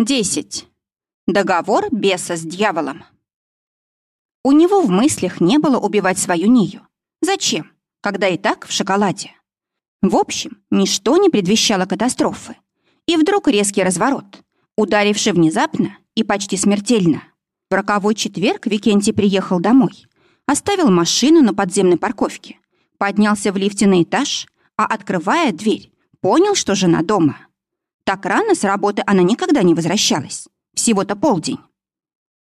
10. Договор беса с дьяволом. У него в мыслях не было убивать свою Нию. Зачем, когда и так в шоколаде? В общем, ничто не предвещало катастрофы. И вдруг резкий разворот, ударивший внезапно и почти смертельно. В роковой четверг Викентий приехал домой, оставил машину на подземной парковке, поднялся в лифте на этаж, а, открывая дверь, понял, что жена дома. Так рано с работы она никогда не возвращалась. Всего-то полдень.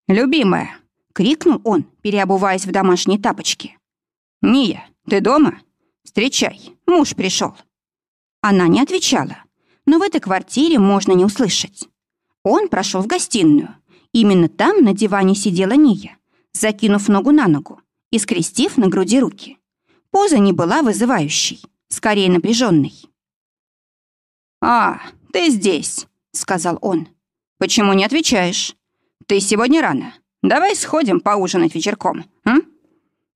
«Любимая!» — крикнул он, переобуваясь в домашние тапочки. «Ния, ты дома? Встречай, муж пришел». Она не отвечала, но в этой квартире можно не услышать. Он прошел в гостиную. Именно там на диване сидела Ния, закинув ногу на ногу и скрестив на груди руки. Поза не была вызывающей, скорее напряженной. «А, «Ты здесь», — сказал он. «Почему не отвечаешь? Ты сегодня рано. Давай сходим поужинать вечерком, м?»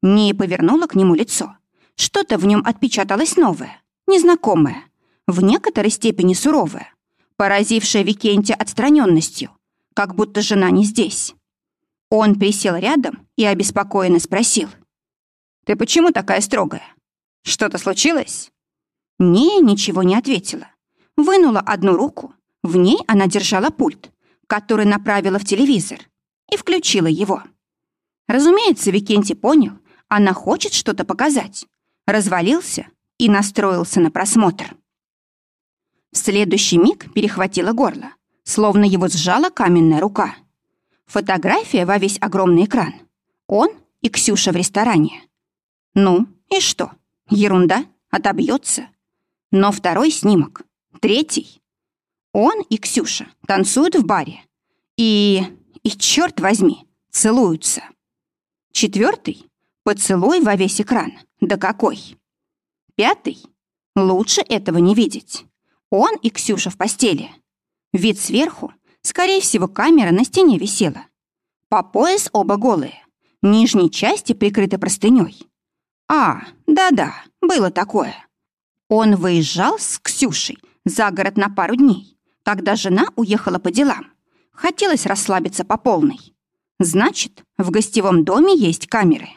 Не повернула к нему лицо. Что-то в нем отпечаталось новое, незнакомое, в некоторой степени суровое, поразившее Викентия отстраненностью, как будто жена не здесь. Он присел рядом и обеспокоенно спросил. «Ты почему такая строгая? Что-то случилось?» Не, ничего не ответила вынула одну руку, в ней она держала пульт, который направила в телевизор, и включила его. Разумеется, Викентий понял, она хочет что-то показать, развалился и настроился на просмотр. В следующий миг перехватило горло, словно его сжала каменная рука. Фотография во весь огромный экран. Он и Ксюша в ресторане. Ну, и что? Ерунда, отобьется. Но второй снимок Третий. Он и Ксюша танцуют в баре. И... и, черт возьми, целуются. Четвертый. Поцелуй во весь экран. Да какой. Пятый. Лучше этого не видеть. Он и Ксюша в постели. Вид сверху. Скорее всего, камера на стене висела. По пояс оба голые. Нижней части прикрыты простыней. А, да-да, было такое. Он выезжал с Ксюшей за город на пару дней, когда жена уехала по делам. Хотелось расслабиться по полной. Значит, в гостевом доме есть камеры.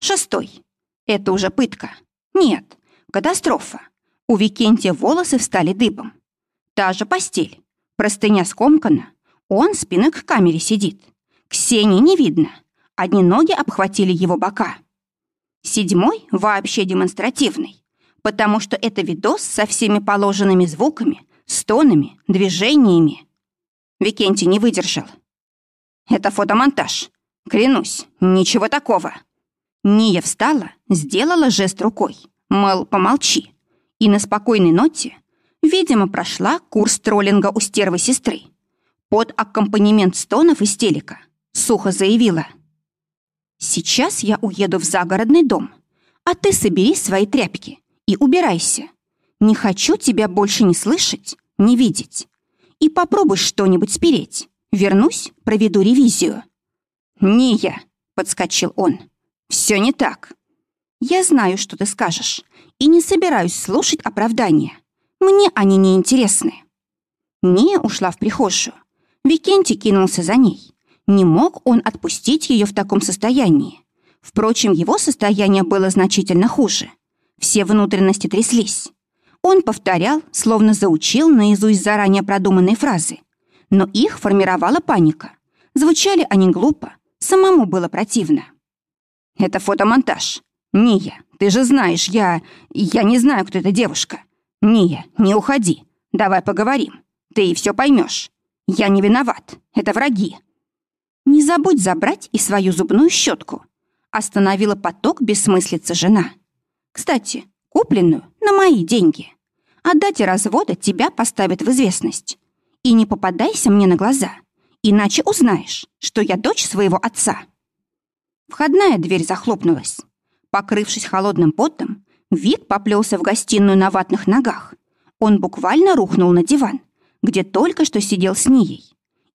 Шестой. Это уже пытка. Нет, катастрофа. У Викентия волосы встали дыбом. Та же постель. Простыня скомкана. Он спиной к камере сидит. Ксении не видно. Одни ноги обхватили его бока. Седьмой вообще демонстративный потому что это видос со всеми положенными звуками, стонами, движениями. Викентий не выдержал. Это фотомонтаж. Клянусь, ничего такого. Ния встала, сделала жест рукой, мол, помолчи. И на спокойной ноте, видимо, прошла курс троллинга у стервы сестры. Под аккомпанемент стонов и стелика сухо заявила. «Сейчас я уеду в загородный дом, а ты собери свои тряпки и убирайся. Не хочу тебя больше не слышать, не видеть. И попробуй что-нибудь спереть. Вернусь, проведу ревизию». «Не я», — подскочил он. «Все не так». «Я знаю, что ты скажешь, и не собираюсь слушать оправдания. Мне они не интересны». Ния ушла в прихожую. Викентий кинулся за ней. Не мог он отпустить ее в таком состоянии. Впрочем, его состояние было значительно хуже — все внутренности тряслись. Он повторял, словно заучил наизусть заранее продуманные фразы. Но их формировала паника. Звучали они глупо, самому было противно. «Это фотомонтаж. Ния, ты же знаешь, я... Я не знаю, кто эта девушка. Ния, не уходи. Давай поговорим. Ты и все поймешь. Я не виноват. Это враги». «Не забудь забрать и свою зубную щетку», остановила поток бессмыслица жена. Кстати, купленную на мои деньги. О дате развода тебя поставят в известность. И не попадайся мне на глаза, иначе узнаешь, что я дочь своего отца». Входная дверь захлопнулась. Покрывшись холодным потом, Вик поплелся в гостиную на ватных ногах. Он буквально рухнул на диван, где только что сидел с Нией,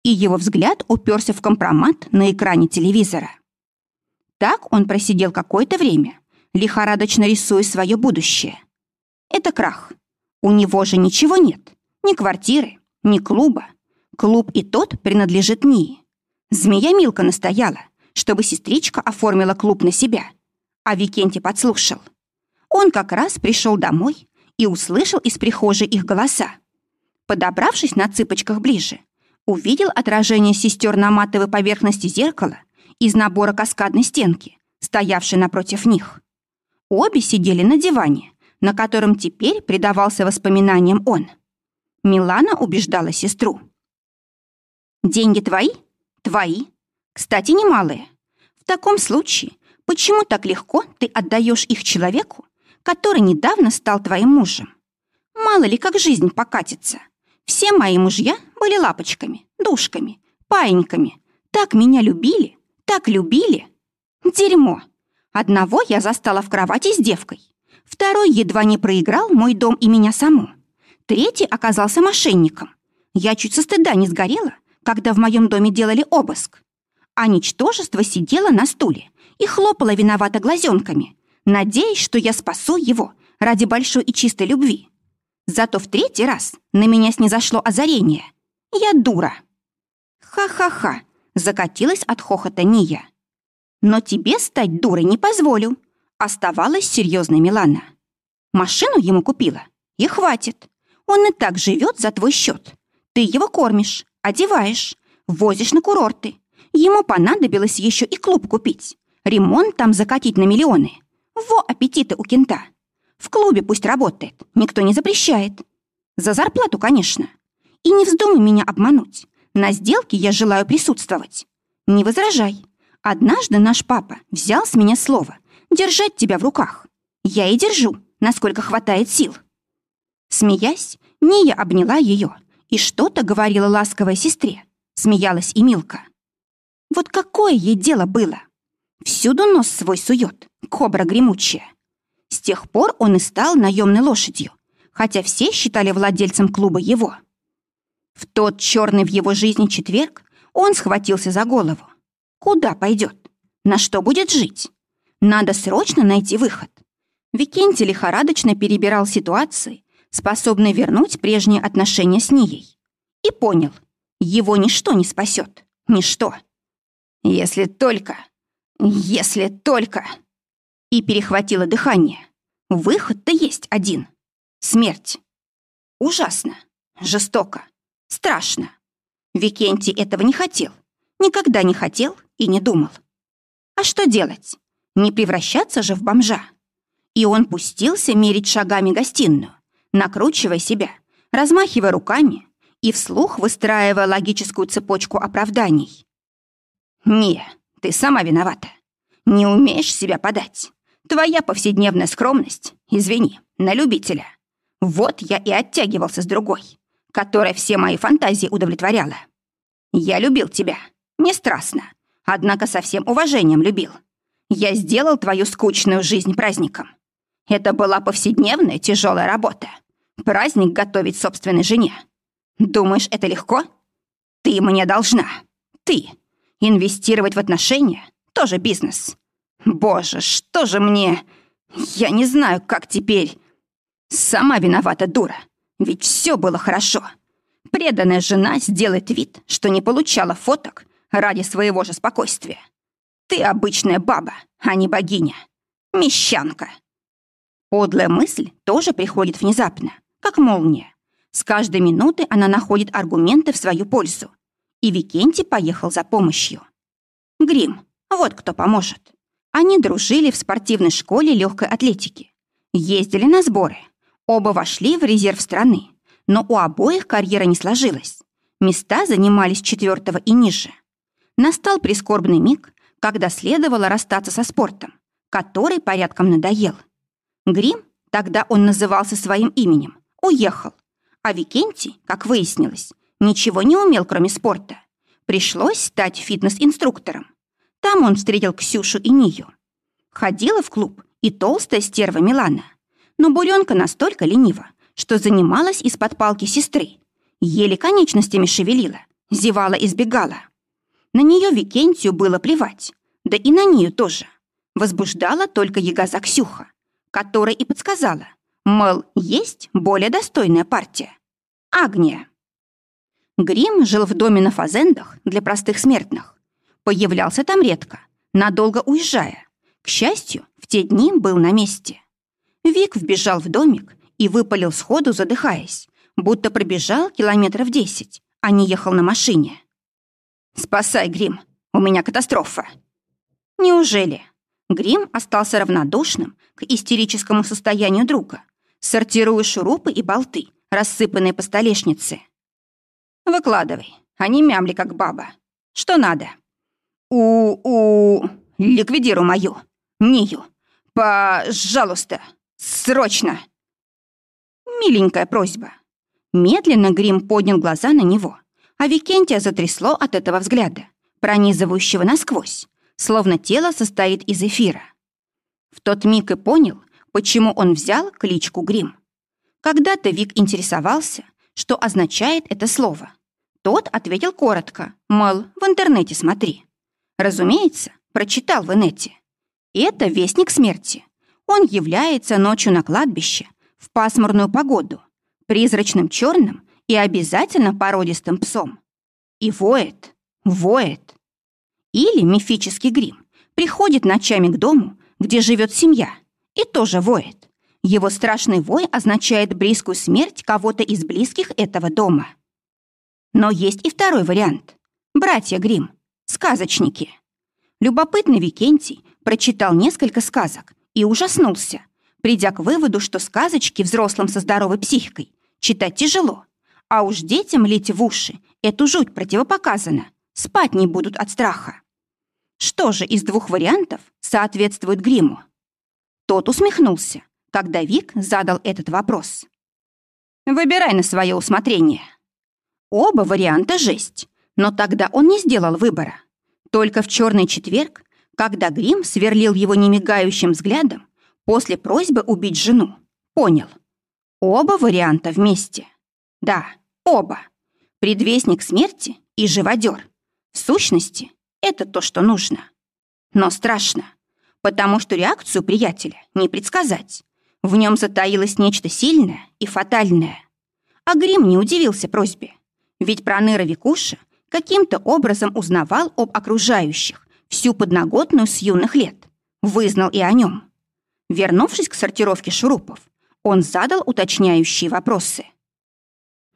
и его взгляд уперся в компромат на экране телевизора. Так он просидел какое-то время, лихорадочно рисуя свое будущее. Это крах. У него же ничего нет. Ни квартиры, ни клуба. Клуб и тот принадлежит Нии. Змея Милка настояла, чтобы сестричка оформила клуб на себя, а Викентий подслушал. Он как раз пришел домой и услышал из прихожей их голоса. Подобравшись на цыпочках ближе, увидел отражение сестер на матовой поверхности зеркала из набора каскадной стенки, стоявшей напротив них. Обе сидели на диване, на котором теперь предавался воспоминаниям он. Милана убеждала сестру. «Деньги твои? Твои. Кстати, немалые. В таком случае, почему так легко ты отдаешь их человеку, который недавно стал твоим мужем? Мало ли, как жизнь покатится. Все мои мужья были лапочками, душками, паиньками. Так меня любили, так любили. Дерьмо. Одного я застала в кровати с девкой. Второй едва не проиграл мой дом и меня саму. Третий оказался мошенником. Я чуть со стыда не сгорела, когда в моем доме делали обыск. А ничтожество сидело на стуле и хлопало виновато глазенками, надеясь, что я спасу его ради большой и чистой любви. Зато в третий раз на меня снизошло озарение. Я дура. Ха-ха-ха, закатилась от хохота Ния. Но тебе стать дурой не позволю, оставалась серьезной Милана. Машину ему купила, и хватит. Он и так живет за твой счет. Ты его кормишь, одеваешь, возишь на курорты. Ему понадобилось еще и клуб купить, ремонт там закатить на миллионы. Во аппетиты у кента. В клубе пусть работает, никто не запрещает. За зарплату, конечно. И не вздумай меня обмануть. На сделке я желаю присутствовать. Не возражай. Однажды наш папа взял с меня слово держать тебя в руках. Я и держу, насколько хватает сил. Смеясь, Ния обняла ее и что-то говорила ласковой сестре. Смеялась и Милка. Вот какое ей дело было? Всюду нос свой сует, кобра гремучая. С тех пор он и стал наемной лошадью, хотя все считали владельцем клуба его. В тот черный в его жизни четверг он схватился за голову. Куда пойдет? На что будет жить? Надо срочно найти выход. Викентий лихорадочно перебирал ситуации, способные вернуть прежние отношения с Нией. И понял, его ничто не спасет. Ничто. Если только... Если только и перехватило дыхание. Выход-то есть один. Смерть. Ужасно, жестоко, страшно. Викентий этого не хотел, никогда не хотел и не думал. А что делать? Не превращаться же в бомжа. И он пустился мерить шагами гостиную, накручивая себя, размахивая руками и вслух выстраивая логическую цепочку оправданий. «Не, ты сама виновата. Не умеешь себя подать. Твоя повседневная скромность, извини, на любителя. Вот я и оттягивался с другой, которая все мои фантазии удовлетворяла. Я любил тебя, не страстно, однако со всем уважением любил. Я сделал твою скучную жизнь праздником. Это была повседневная тяжелая работа. Праздник готовить собственной жене. Думаешь, это легко? Ты мне должна. Ты. Инвестировать в отношения — тоже бизнес. Боже, что же мне... Я не знаю, как теперь... Сама виновата, дура. Ведь все было хорошо. Преданная жена сделает вид, что не получала фоток ради своего же спокойствия. Ты обычная баба, а не богиня. Мещанка. Подлая мысль тоже приходит внезапно, как молния. С каждой минуты она находит аргументы в свою пользу. И Викентий поехал за помощью. Грим, вот кто поможет. Они дружили в спортивной школе легкой атлетики. Ездили на сборы. Оба вошли в резерв страны. Но у обоих карьера не сложилась. Места занимались четвертого и ниже. Настал прискорбный миг, когда следовало расстаться со спортом, который порядком надоел. Грим, тогда он назывался своим именем, уехал. А Викентий, как выяснилось, ничего не умел, кроме спорта. Пришлось стать фитнес-инструктором. Там он встретил Ксюшу и Нию. Ходила в клуб и толстая стерва Милана. Но буренка настолько ленива, что занималась из-под палки сестры. Еле конечностями шевелила, зевала и сбегала. На нее Викентию было плевать, да и на нее тоже. Возбуждала только ягоза Ксюха, которая и подсказала, мол, есть более достойная партия. Агния. Грим жил в доме на фазендах для простых смертных. Появлялся там редко, надолго уезжая. К счастью, в те дни был на месте. Вик вбежал в домик и выпалил сходу, задыхаясь, будто пробежал километров десять, а не ехал на машине. «Спасай, Грим, у меня катастрофа». Неужели? Грим остался равнодушным к истерическому состоянию друга, сортируя шурупы и болты, рассыпанные по столешнице. «Выкладывай, не мямли, как баба. Что надо?» «У-у... Ликвидируй мою. Нию. Пожалуйста. Срочно!» Миленькая просьба. Медленно Грим поднял глаза на него, а Викентия затрясло от этого взгляда, пронизывающего насквозь, словно тело состоит из эфира. В тот миг и понял, почему он взял кличку Грим. Когда-то Вик интересовался, что означает это слово. Тот ответил коротко, мол, в интернете смотри. Разумеется, прочитал в инете. Это вестник смерти. Он является ночью на кладбище в пасмурную погоду, призрачным черным и обязательно породистым псом. И воет, воет. Или мифический грим приходит ночами к дому, где живет семья, и тоже воет. Его страшный вой означает близкую смерть кого-то из близких этого дома. Но есть и второй вариант. Братья Грим, сказочники. Любопытный Викентий прочитал несколько сказок и ужаснулся, придя к выводу, что сказочки взрослым со здоровой психикой читать тяжело, а уж детям лить в уши эту жуть противопоказано, спать не будут от страха. Что же из двух вариантов соответствует гриму? Тот усмехнулся, когда Вик задал этот вопрос. «Выбирай на свое усмотрение». Оба варианта жесть, но тогда он не сделал выбора. Только в черный четверг, когда Грим сверлил его немигающим взглядом после просьбы убить жену, понял. Оба варианта вместе. Да, оба. Предвестник смерти и живодер. В сущности, это то, что нужно. Но страшно, потому что реакцию приятеля не предсказать. В нем затаилось нечто сильное и фатальное. А Грим не удивился просьбе. Ведь Проныра Викуша каким-то образом узнавал об окружающих всю подноготную с юных лет. Вызнал и о нем. Вернувшись к сортировке шурупов, он задал уточняющие вопросы.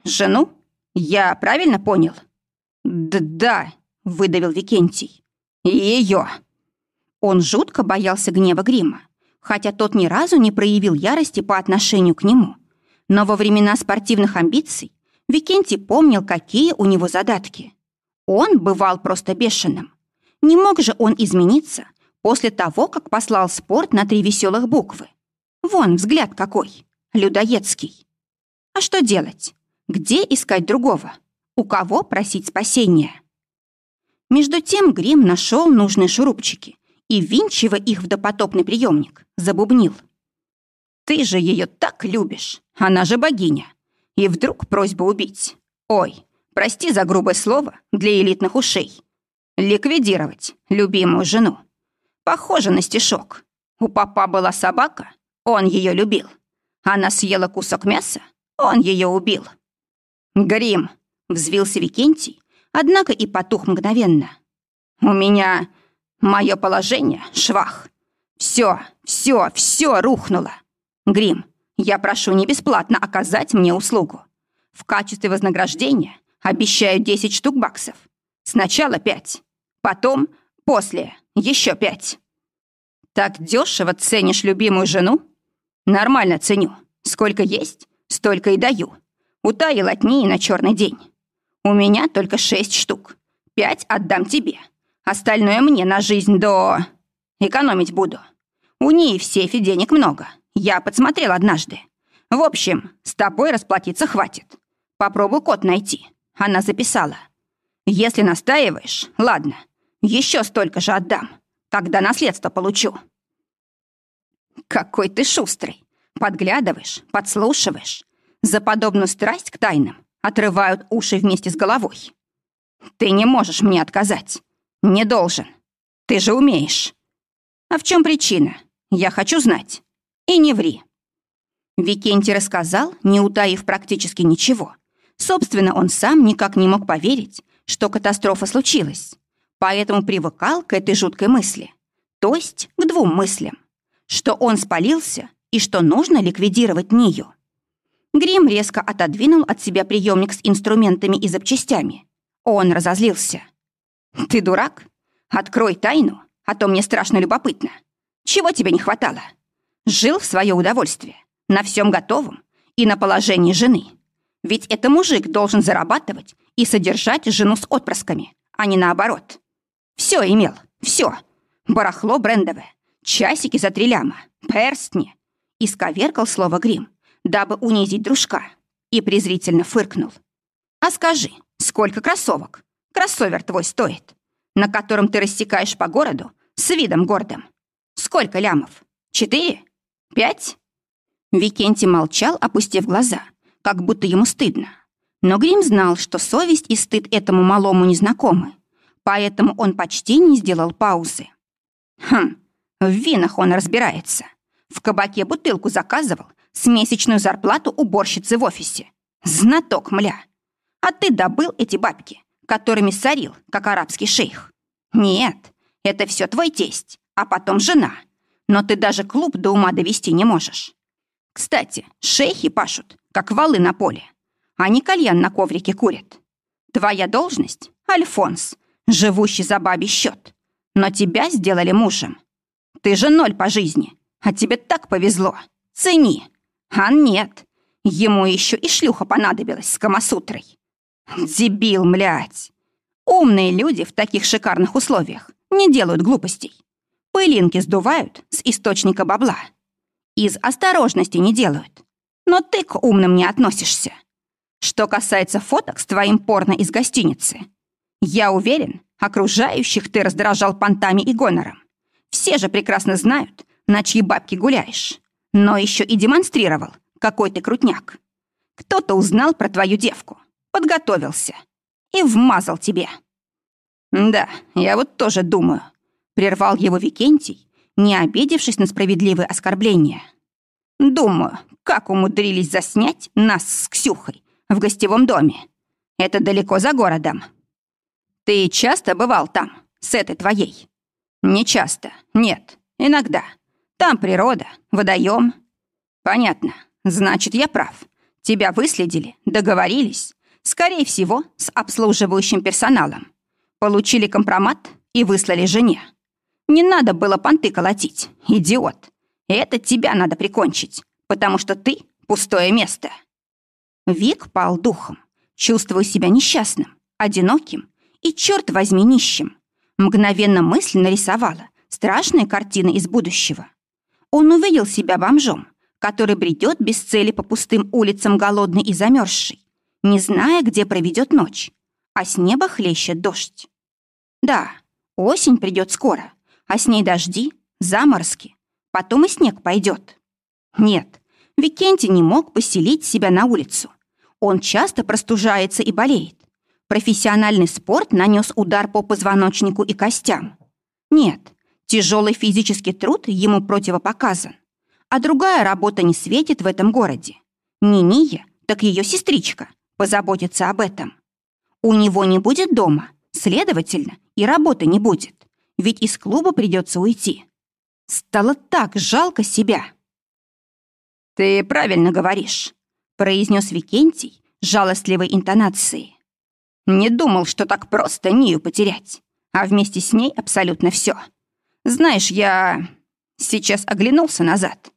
«Жену? Я правильно понял?» «Да», — выдавил Викентий. «Ее». Он жутко боялся гнева Грима хотя тот ни разу не проявил ярости по отношению к нему. Но во времена спортивных амбиций Викентий помнил, какие у него задатки. Он бывал просто бешеным. Не мог же он измениться после того, как послал спорт на три веселых буквы. Вон взгляд какой, людоедский. А что делать? Где искать другого? У кого просить спасения? Между тем Грим нашел нужные шурупчики и, винчивая их в допотопный приемник, забубнил. «Ты же ее так любишь, она же богиня. И вдруг просьба убить. Ой, прости за грубое слово для элитных ушей. Ликвидировать любимую жену. Похоже на стишок. У папа была собака, он ее любил. Она съела кусок мяса, он ее убил. Грим, взвился Викентий, однако и потух мгновенно. У меня Мое положение — швах. Все, все, все рухнуло. Грим, я прошу не бесплатно оказать мне услугу. В качестве вознаграждения обещаю 10 штук баксов. Сначала 5, потом, после, еще 5. Так дешево ценишь любимую жену? Нормально ценю. Сколько есть, столько и даю. Утаил от ней на черный день. У меня только 6 штук. Пять отдам тебе. Остальное мне на жизнь до... Экономить буду. У ней в сейфе денег много. Я подсмотрел однажды. В общем, с тобой расплатиться хватит. Попробуй код найти. Она записала. Если настаиваешь, ладно. Еще столько же отдам, когда наследство получу. Какой ты шустрый. Подглядываешь, подслушиваешь. За подобную страсть к тайнам отрывают уши вместе с головой. Ты не можешь мне отказать. «Не должен. Ты же умеешь». «А в чем причина? Я хочу знать. И не ври». Викентий рассказал, не утаив практически ничего, Собственно, он сам никак не мог поверить, что катастрофа случилась, поэтому привыкал к этой жуткой мысли, то есть к двум мыслям, что он спалился и что нужно ликвидировать Нию. Грим резко отодвинул от себя приемник с инструментами и запчастями. Он разозлился. «Ты дурак? Открой тайну, а то мне страшно любопытно. Чего тебе не хватало? Жил в свое удовольствие, на всем готовом и на положении жены. Ведь это мужик должен зарабатывать и содержать жену с отпрысками, а не наоборот. Все имел, все. Барахло брендовое, часики за три ляма, перстни. Исковеркал слово «грим», дабы унизить дружка, и презрительно фыркнул. «А скажи, сколько кроссовок? Кроссовер твой стоит, на котором ты рассекаешь по городу с видом гордым. Сколько лямов? Четыре? Пять?» Викентий молчал, опустив глаза, как будто ему стыдно. Но Грим знал, что совесть и стыд этому малому незнакомы, поэтому он почти не сделал паузы. Хм, в винах он разбирается. В кабаке бутылку заказывал с месячную зарплату уборщицы в офисе. Знаток, мля. А ты добыл эти бабки, которыми сорил, как арабский шейх. Нет, это все твой тесть, а потом жена. Но ты даже клуб до ума довести не можешь. Кстати, шейхи пашут, как валы на поле. Они кальян на коврике курят. Твоя должность — Альфонс, живущий за бабий счет. Но тебя сделали мужем. Ты же ноль по жизни, а тебе так повезло. Цени. А нет, ему еще и шлюха понадобилась с Камасутрой. Дебил, млядь. Умные люди в таких шикарных условиях не делают глупостей. Пылинки сдувают с источника бабла. Из осторожности не делают. Но ты к умным не относишься. Что касается фоток с твоим порно из гостиницы, я уверен, окружающих ты раздражал понтами и гонором. Все же прекрасно знают, на чьи бабки гуляешь. Но еще и демонстрировал, какой ты крутняк. Кто-то узнал про твою девку, подготовился и вмазал тебе. Да, я вот тоже думаю, прервал его Викентий, не обидевшись на справедливые оскорбления. Думаю, как умудрились заснять нас с Ксюхой в гостевом доме. Это далеко за городом. Ты часто бывал там, с этой твоей? Не часто, нет, иногда. Там природа, водоем. Понятно, значит, я прав. Тебя выследили, договорились, скорее всего, с обслуживающим персоналом. Получили компромат и выслали жене. Не надо было понты колотить, идиот. Это тебя надо прикончить, потому что ты — пустое место». Вик пал духом, чувствуя себя несчастным, одиноким и, черт возьми, нищим. Мгновенно мысль нарисовала страшные картины из будущего. Он увидел себя бомжом, который бредет без цели по пустым улицам голодный и замерзший, не зная, где проведет ночь, а с неба хлещет дождь. Да, осень придет скоро, а с ней дожди, заморозки, Потом и снег пойдет. Нет, Викентий не мог поселить себя на улицу. Он часто простужается и болеет. Профессиональный спорт нанес удар по позвоночнику и костям. Нет, тяжелый физический труд ему противопоказан. А другая работа не светит в этом городе. Не Ния, так ее сестричка позаботится об этом. У него не будет дома, следовательно, и работы не будет. Ведь из клуба придется уйти. Стало так жалко себя. «Ты правильно говоришь», — произнес Викентий жалостливой интонацией. «Не думал, что так просто Нию потерять, а вместе с ней абсолютно все. Знаешь, я сейчас оглянулся назад.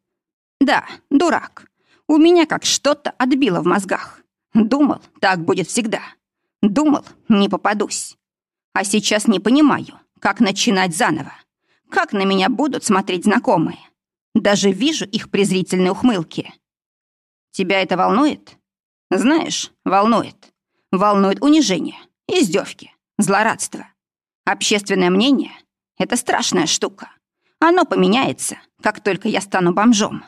Да, дурак. У меня как что-то отбило в мозгах. Думал, так будет всегда. Думал, не попадусь. А сейчас не понимаю, как начинать заново. Как на меня будут смотреть знакомые? Даже вижу их презрительные ухмылки. Тебя это волнует? Знаешь, волнует. Волнует унижение, издевки, злорадство. Общественное мнение — это страшная штука. Оно поменяется, как только я стану бомжом.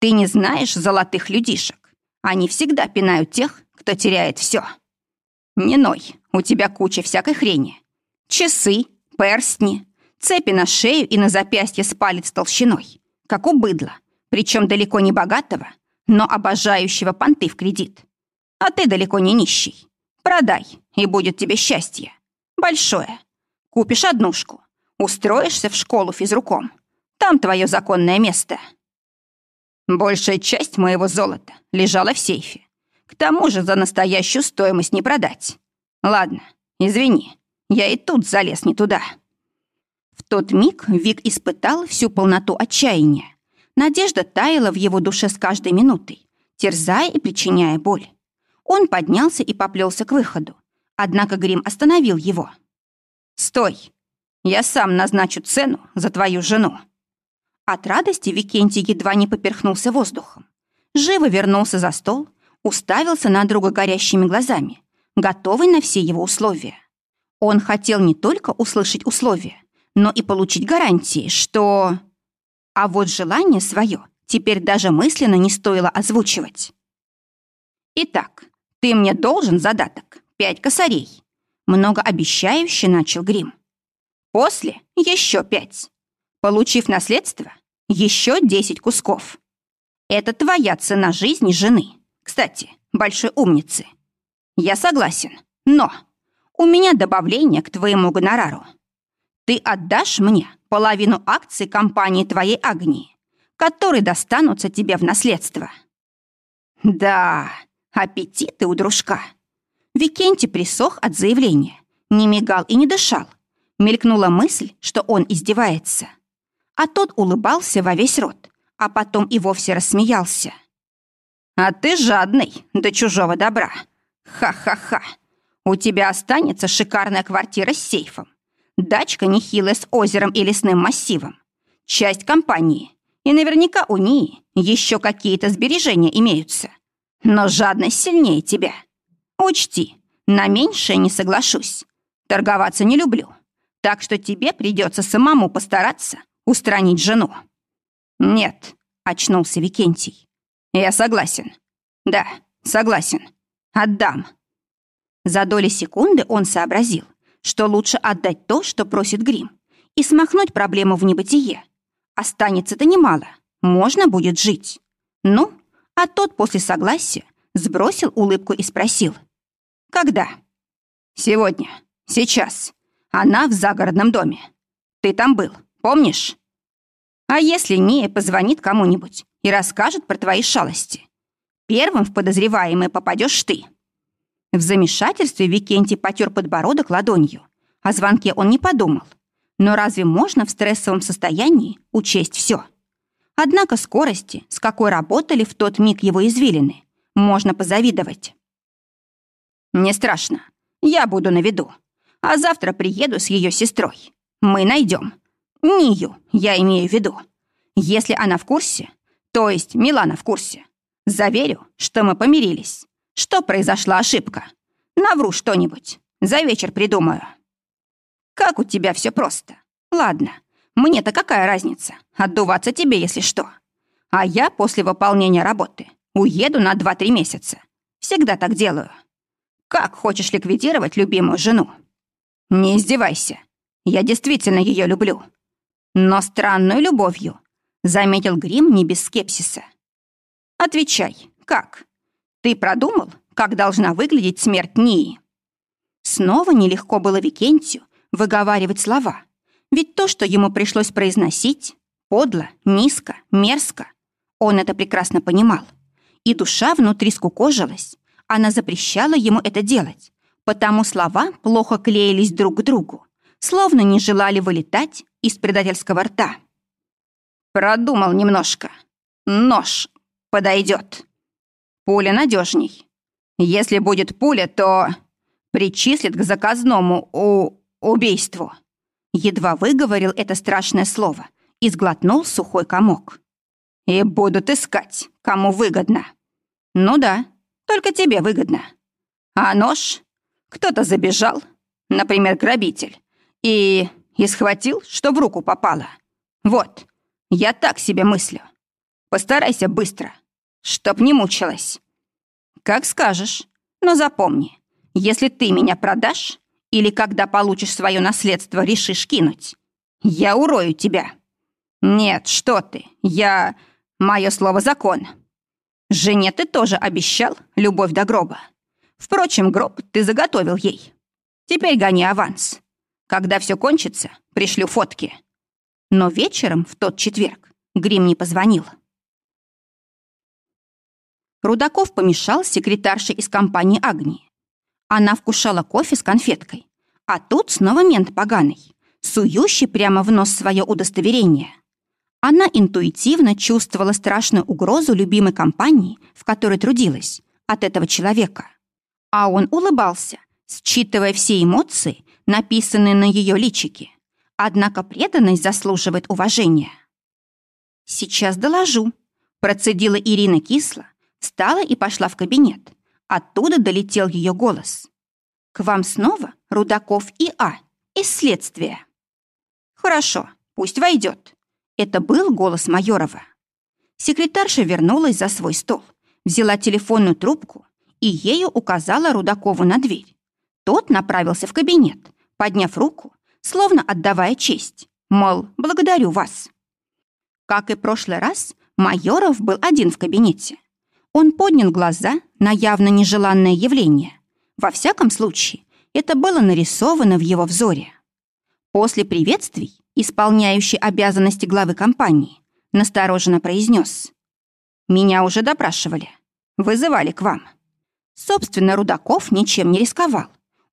Ты не знаешь золотых людишек. Они всегда пинают тех, кто теряет все. Не ной, у тебя куча всякой хрени. Часы, перстни, Цепи на шею и на запястье с палец толщиной, как у быдла, причем далеко не богатого, но обожающего понты в кредит. А ты далеко не нищий. Продай, и будет тебе счастье. Большое. Купишь однушку, устроишься в школу физруком. Там твое законное место. Большая часть моего золота лежала в сейфе. К тому же за настоящую стоимость не продать. Ладно, извини, я и тут залез не туда. В тот миг Вик испытал всю полноту отчаяния. Надежда таяла в его душе с каждой минутой, терзая и причиняя боль. Он поднялся и поплелся к выходу. Однако Грим остановил его. «Стой! Я сам назначу цену за твою жену!» От радости Викентий едва не поперхнулся воздухом. Живо вернулся за стол, уставился на друга горящими глазами, готовый на все его условия. Он хотел не только услышать условия, но и получить гарантии, что... А вот желание свое теперь даже мысленно не стоило озвучивать. «Итак, ты мне должен задаток, пять косарей», многообещающе начал Грим. «После еще пять. Получив наследство, еще десять кусков. Это твоя цена жизни жены. Кстати, большой умницы. Я согласен, но у меня добавление к твоему гонорару. Ты отдашь мне половину акций компании твоей Агнии, которые достанутся тебе в наследство. Да, аппетиты у дружка. Викентий присох от заявления, не мигал и не дышал. Мелькнула мысль, что он издевается. А тот улыбался во весь рот, а потом и вовсе рассмеялся. «А ты жадный до чужого добра. Ха-ха-ха. У тебя останется шикарная квартира с сейфом, Дачка нехилая с озером и лесным массивом. Часть компании. И наверняка у нее еще какие-то сбережения имеются. Но жадность сильнее тебя. Учти, на меньшее не соглашусь. Торговаться не люблю. Так что тебе придется самому постараться устранить жену. Нет, очнулся Викентий. Я согласен. Да, согласен. Отдам. За доли секунды он сообразил, что лучше отдать то, что просит грим, и смахнуть проблему в небытие. Останется-то немало, можно будет жить. Ну, а тот после согласия сбросил улыбку и спросил. «Когда?» «Сегодня. Сейчас. Она в загородном доме. Ты там был, помнишь?» «А если Ния позвонит кому-нибудь и расскажет про твои шалости? Первым в подозреваемое попадешь ты». В замешательстве Викентий потер подбородок ладонью. О звонке он не подумал. Но разве можно в стрессовом состоянии учесть все? Однако скорости, с какой работали в тот миг его извилины, можно позавидовать. «Не страшно. Я буду на виду. А завтра приеду с ее сестрой. Мы найдем. Нию, я имею в виду. Если она в курсе, то есть Милана в курсе, заверю, что мы помирились что произошла ошибка. Навру что-нибудь. За вечер придумаю. Как у тебя все просто. Ладно, мне-то какая разница? Отдуваться тебе, если что. А я после выполнения работы уеду на 2-3 месяца. Всегда так делаю. Как хочешь ликвидировать любимую жену? Не издевайся. Я действительно ее люблю. Но странную любовью, заметил Грим не без скепсиса. Отвечай, как? Ты продумал, как должна выглядеть смерть Нии?» Снова нелегко было Викентию выговаривать слова, ведь то, что ему пришлось произносить, подло, низко, мерзко, он это прекрасно понимал. И душа внутри скукожилась, она запрещала ему это делать, потому слова плохо клеились друг к другу, словно не желали вылетать из предательского рта. «Продумал немножко. Нож подойдет». Пуля надежней. Если будет пуля, то причислит к заказному у... убийству. Едва выговорил это страшное слово и сглотнул сухой комок. И будут искать, кому выгодно. Ну да, только тебе выгодно. А нож? Кто-то забежал, например, грабитель, и... и схватил, что в руку попало. Вот, я так себе мыслю. Постарайся быстро, чтоб не мучилась. Как скажешь, но запомни, если ты меня продашь или когда получишь свое наследство решишь кинуть, я урою тебя. Нет, что ты, я... Мое слово закон. Жене ты тоже обещал любовь до гроба. Впрочем, гроб ты заготовил ей. Теперь гони аванс. Когда все кончится, пришлю фотки. Но вечером, в тот четверг, Грим не позвонил. Рудаков помешал секретарше из компании Агнии. Она вкушала кофе с конфеткой. А тут снова мент поганый, сующий прямо в нос свое удостоверение. Она интуитивно чувствовала страшную угрозу любимой компании, в которой трудилась, от этого человека. А он улыбался, считывая все эмоции, написанные на ее личике. Однако преданность заслуживает уважения. «Сейчас доложу», — процедила Ирина кисло, встала и пошла в кабинет. Оттуда долетел ее голос. «К вам снова Рудаков и А, из следствия». «Хорошо, пусть войдет», это был голос Майорова. Секретарша вернулась за свой стол, взяла телефонную трубку и ею указала Рудакову на дверь. Тот направился в кабинет, подняв руку, словно отдавая честь, мол, благодарю вас. Как и прошлый раз, Майоров был один в кабинете. Он поднял глаза на явно нежеланное явление. Во всяком случае, это было нарисовано в его взоре. После приветствий исполняющий обязанности главы компании, настороженно произнес. «Меня уже допрашивали. Вызывали к вам». Собственно, Рудаков ничем не рисковал.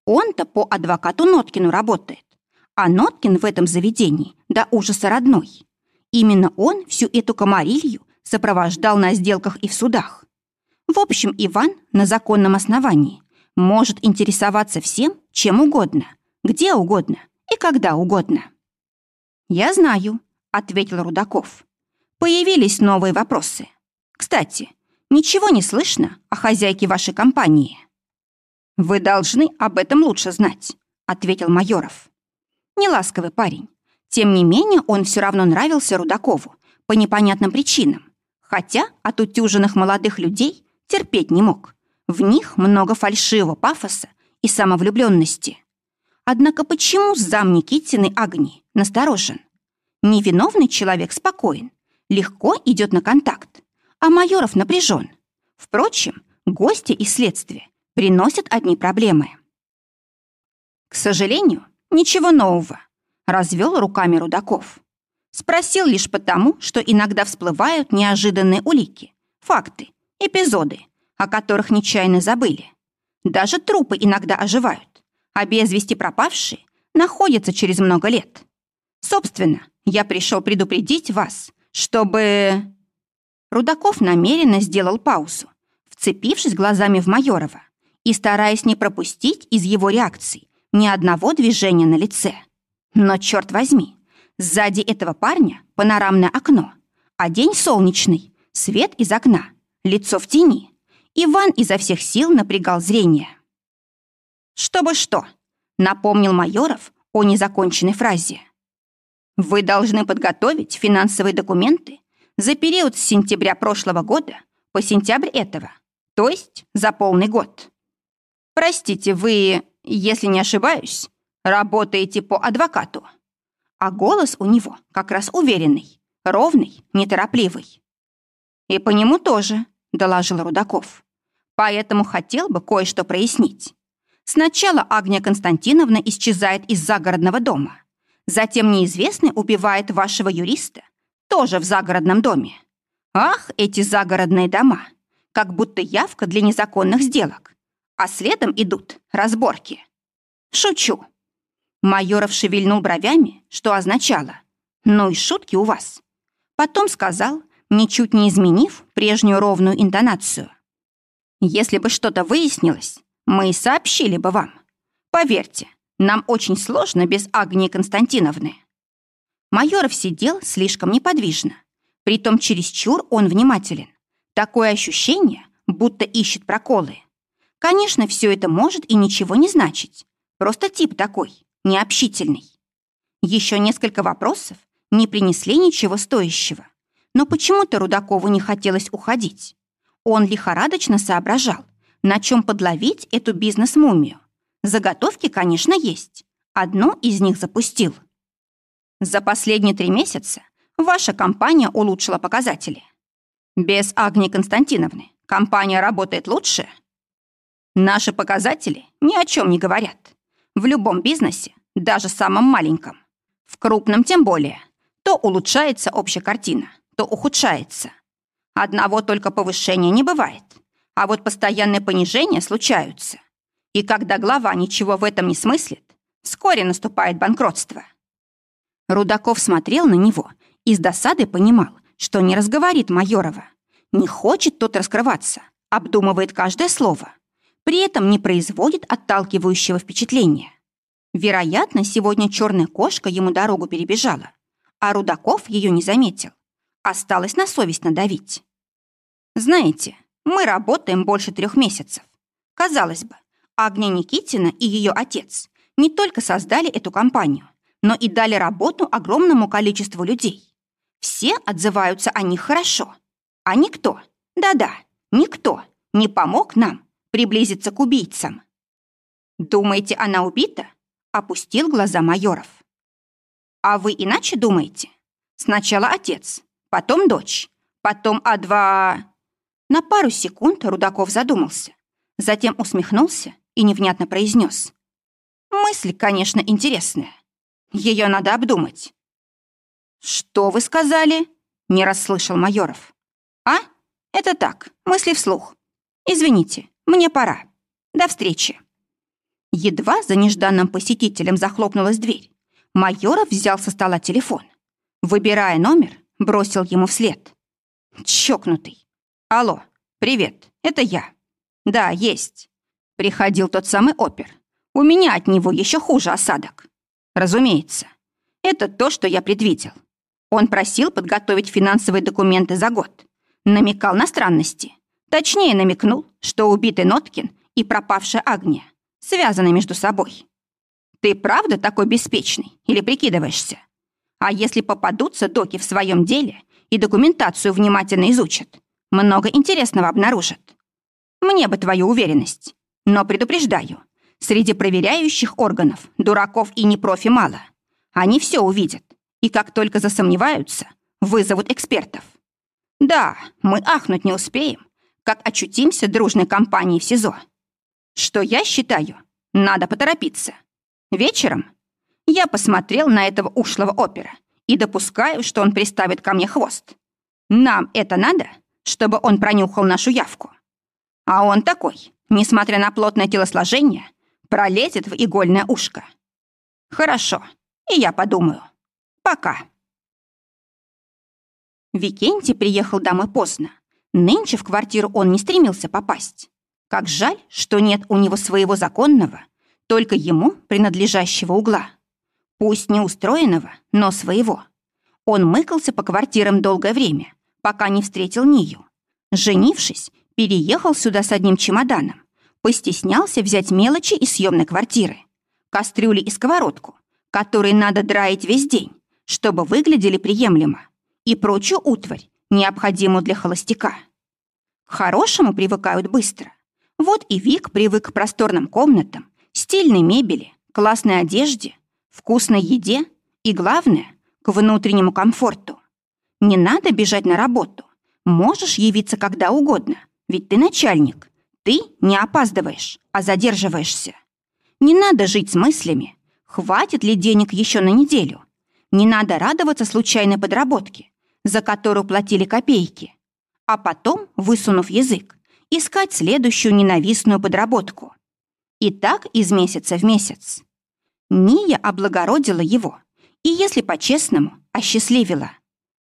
Он-то по адвокату Ноткину работает. А Ноткин в этом заведении до ужаса родной. Именно он всю эту комарилью сопровождал на сделках и в судах. В общем, Иван на законном основании может интересоваться всем, чем угодно, где угодно и когда угодно. «Я знаю», — ответил Рудаков. «Появились новые вопросы. Кстати, ничего не слышно о хозяйке вашей компании?» «Вы должны об этом лучше знать», — ответил Майоров. Неласковый парень. Тем не менее, он все равно нравился Рудакову по непонятным причинам, хотя от утюженных молодых людей терпеть не мог. В них много фальшивого пафоса и самовлюбленности. Однако почему зам Никитиной Агни насторожен? Невиновный человек спокоен, легко идет на контакт, а Майоров напряжен. Впрочем, гости и следствие приносят одни проблемы. К сожалению, ничего нового, развел руками Рудаков. Спросил лишь потому, что иногда всплывают неожиданные улики, факты, эпизоды, о которых нечаянно забыли. Даже трупы иногда оживают а без вести пропавшие находятся через много лет. Собственно, я пришел предупредить вас, чтобы...» Рудаков намеренно сделал паузу, вцепившись глазами в Майорова и стараясь не пропустить из его реакции ни одного движения на лице. Но, черт возьми, сзади этого парня панорамное окно, а день солнечный, свет из окна, лицо в тени. Иван изо всех сил напрягал зрение. «Чтобы что?» — напомнил Майоров о незаконченной фразе. «Вы должны подготовить финансовые документы за период с сентября прошлого года по сентябрь этого, то есть за полный год. Простите, вы, если не ошибаюсь, работаете по адвокату». А голос у него как раз уверенный, ровный, неторопливый. «И по нему тоже», — доложил Рудаков. «Поэтому хотел бы кое-что прояснить. Сначала Агния Константиновна исчезает из загородного дома. Затем неизвестный убивает вашего юриста, тоже в загородном доме. Ах, эти загородные дома! Как будто явка для незаконных сделок. А следом идут разборки. Шучу. Майоров шевельнул бровями, что означало «Ну и шутки у вас». Потом сказал, ничуть не изменив прежнюю ровную интонацию. «Если бы что-то выяснилось, мы сообщили бы вам. Поверьте, нам очень сложно без Агнии Константиновны». Майоров сидел слишком неподвижно. Притом чересчур он внимателен. Такое ощущение, будто ищет проколы. Конечно, все это может и ничего не значить. Просто тип такой, необщительный. Еще несколько вопросов не принесли ничего стоящего. Но почему-то Рудакову не хотелось уходить. Он лихорадочно соображал, на чем подловить эту бизнес-мумию. Заготовки, конечно, есть. Одну из них запустил. За последние три месяца ваша компания улучшила показатели. Без Агнии Константиновны компания работает лучше? Наши показатели ни о чем не говорят. В любом бизнесе, даже самом маленьком, в крупном тем более, то улучшается общая картина, то ухудшается. Одного только повышения не бывает, а вот постоянные понижения случаются. И когда глава ничего в этом не смыслит, вскоре наступает банкротство. Рудаков смотрел на него и с досадой понимал, что не разговорит Майорова. Не хочет тот раскрываться, обдумывает каждое слово. При этом не производит отталкивающего впечатления. Вероятно, сегодня черная кошка ему дорогу перебежала, а Рудаков ее не заметил. Осталось на совесть надавить. Знаете, мы работаем больше трех месяцев. Казалось бы, Агния Никитина и ее отец не только создали эту компанию, но и дали работу огромному количеству людей. Все отзываются о них хорошо. А никто, да-да, никто не помог нам приблизиться к убийцам. «Думаете, она убита?» — опустил глаза майоров. «А вы иначе думаете? Сначала отец, потом дочь, потом а два...» На пару секунд Рудаков задумался, затем усмехнулся и невнятно произнес. «Мысль, конечно, интересная. Ее надо обдумать». «Что вы сказали?» — не расслышал Майоров. «А? Это так, мысли вслух. Извините, мне пора. До встречи». Едва за нежданным посетителем захлопнулась дверь, Майоров взял со стола телефон. Выбирая номер, бросил ему вслед. «Чокнутый. «Алло, привет, это я». «Да, есть». Приходил тот самый опер. У меня от него еще хуже осадок. Разумеется. Это то, что я предвидел. Он просил подготовить финансовые документы за год. Намекал на странности. Точнее, намекнул, что убитый Ноткин и пропавшая Агния связаны между собой. Ты правда такой беспечный или прикидываешься? А если попадутся доки в своем деле и документацию внимательно изучат, много интересного обнаружат. Мне бы твою уверенность. Но предупреждаю, среди проверяющих органов дураков и непрофи мало. Они все увидят, и как только засомневаются, вызовут экспертов. Да, мы ахнуть не успеем, как очутимся дружной компанией в СИЗО. Что я считаю, надо поторопиться. Вечером я посмотрел на этого ушлого опера и допускаю, что он приставит ко мне хвост. Нам это надо? чтобы он пронюхал нашу явку. А он такой, несмотря на плотное телосложение, пролезет в игольное ушко. Хорошо, и я подумаю. Пока. Викентий приехал домой поздно. Нынче в квартиру он не стремился попасть. Как жаль, что нет у него своего законного, только ему принадлежащего угла. Пусть не устроенного, но своего. Он мыкался по квартирам долгое время, пока не встретил Нию. Женившись, переехал сюда с одним чемоданом. Постеснялся взять мелочи из съемной квартиры. Кастрюли и сковородку, которые надо драить весь день, чтобы выглядели приемлемо, и прочую утварь, необходимую для холостяка. К хорошему привыкают быстро. Вот и Вик привык к просторным комнатам, стильной мебели, классной одежде, вкусной еде и, главное, к внутреннему комфорту. Не надо бежать на работу. Можешь явиться когда угодно, ведь ты начальник. Ты не опаздываешь, а задерживаешься. Не надо жить с мыслями, хватит ли денег еще на неделю. Не надо радоваться случайной подработке, за которую платили копейки. А потом, высунув язык, искать следующую ненавистную подработку. И так из месяца в месяц. Ния облагородила его и, если по-честному, осчастливила.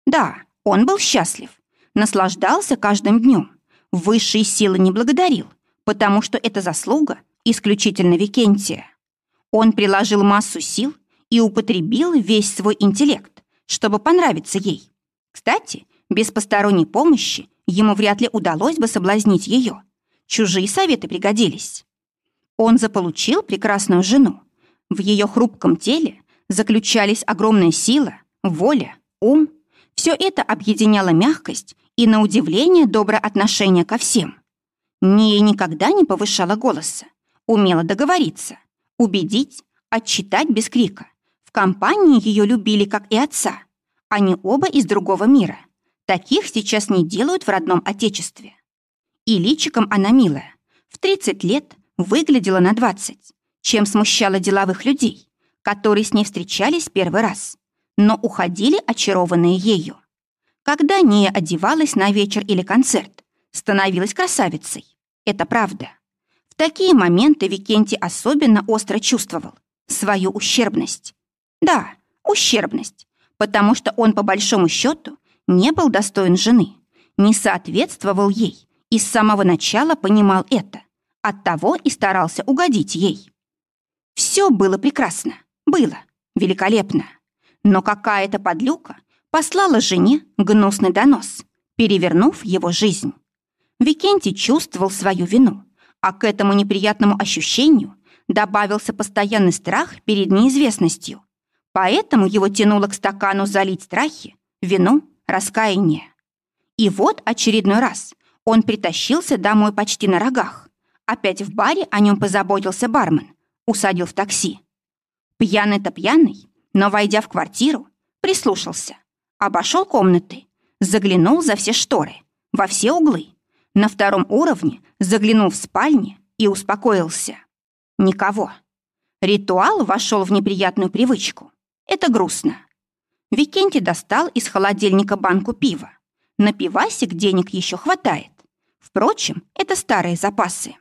Да, он был счастлив, наслаждался каждым днем, высшие силы не благодарил, потому что это заслуга исключительно Викентия. Он приложил массу сил и употребил весь свой интеллект, чтобы понравиться ей. Кстати, без посторонней помощи ему вряд ли удалось бы соблазнить ее. Чужие советы пригодились. Он заполучил прекрасную жену. В ее хрупком теле заключались огромная сила, воля, ум все это объединяло мягкость и, на удивление, доброе отношение ко всем. Ния никогда не повышала голоса, умела договориться, убедить, отчитать без крика. В компании ее любили, как и отца. Они оба из другого мира. Таких сейчас не делают в родном отечестве. И личиком она милая. В 30 лет выглядела на 20, чем смущала деловых людей, которые с ней встречались первый раз, но уходили очарованные ею. Когда Ния одевалась на вечер или концерт, становилась красавицей. Это правда. В такие моменты Викентий особенно остро чувствовал свою ущербность. Да, ущербность, потому что он по большому счету не был достоин жены, не соответствовал ей и с самого начала понимал это, оттого и старался угодить ей. Все было прекрасно, было великолепно. Но какая-то подлюка послала жене гнусный донос, перевернув его жизнь. Викентий чувствовал свою вину, а к этому неприятному ощущению добавился постоянный страх перед неизвестностью. Поэтому его тянуло к стакану залить страхи, вину, раскаяние. И вот очередной раз он притащился домой почти на рогах. Опять в баре о нем позаботился бармен, усадил в такси. Пьяный-то пьяный, но, войдя в квартиру, прислушался, обошел комнаты, заглянул за все шторы, во все углы. На втором уровне заглянул в спальни и успокоился. Никого. Ритуал вошел в неприятную привычку. Это грустно. Викентий достал из холодильника банку пива. На пивасик денег еще хватает. Впрочем, это старые запасы.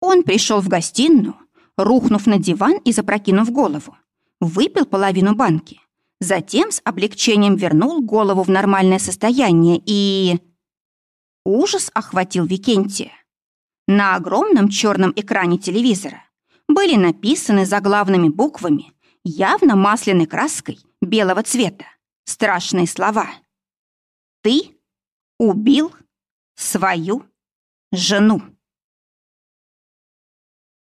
Он пришел в гостиную, рухнув на диван и запрокинув голову выпил половину банки, затем с облегчением вернул голову в нормальное состояние и... Ужас охватил Викентия. На огромном черном экране телевизора были написаны заглавными буквами, явно масляной краской белого цвета, страшные слова. «Ты убил свою жену».